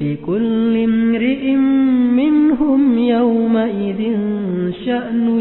لكل امرئ منهم يومئذ شأن